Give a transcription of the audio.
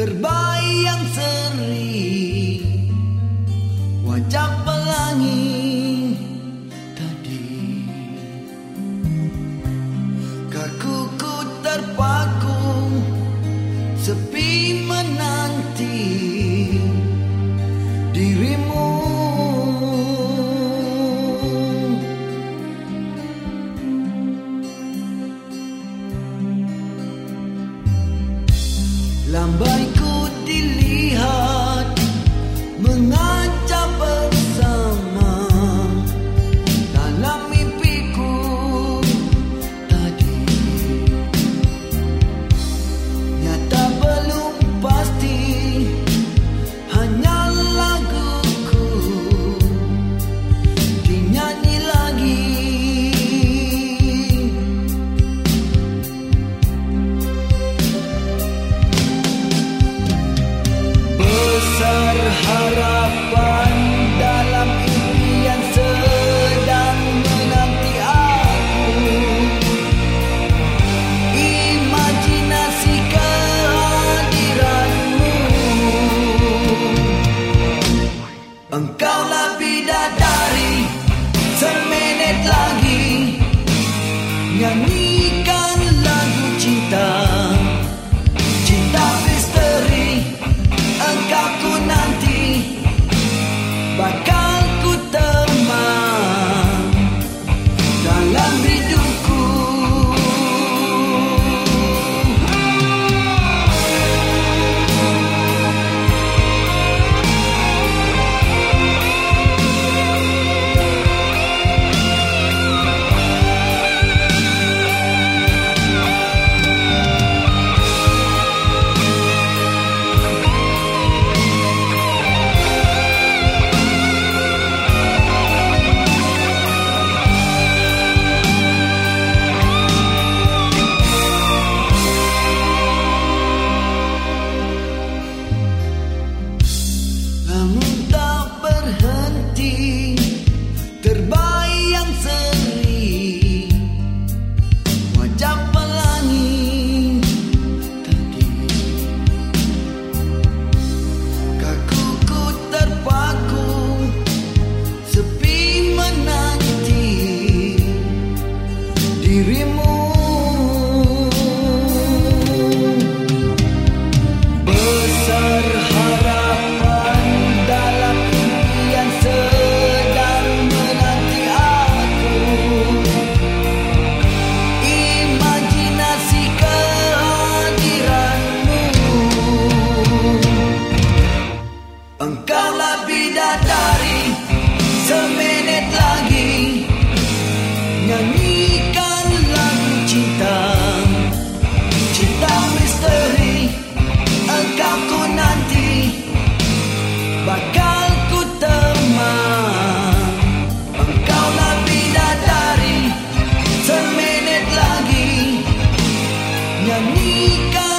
Terbayang seri Wajah pelangi tadi. Kaku ku terpaku Sepi menanti. Dirimu ¡Lamborghini! Engkaulah bidadari Semenit lagi. Nyanyi pasar. amiga.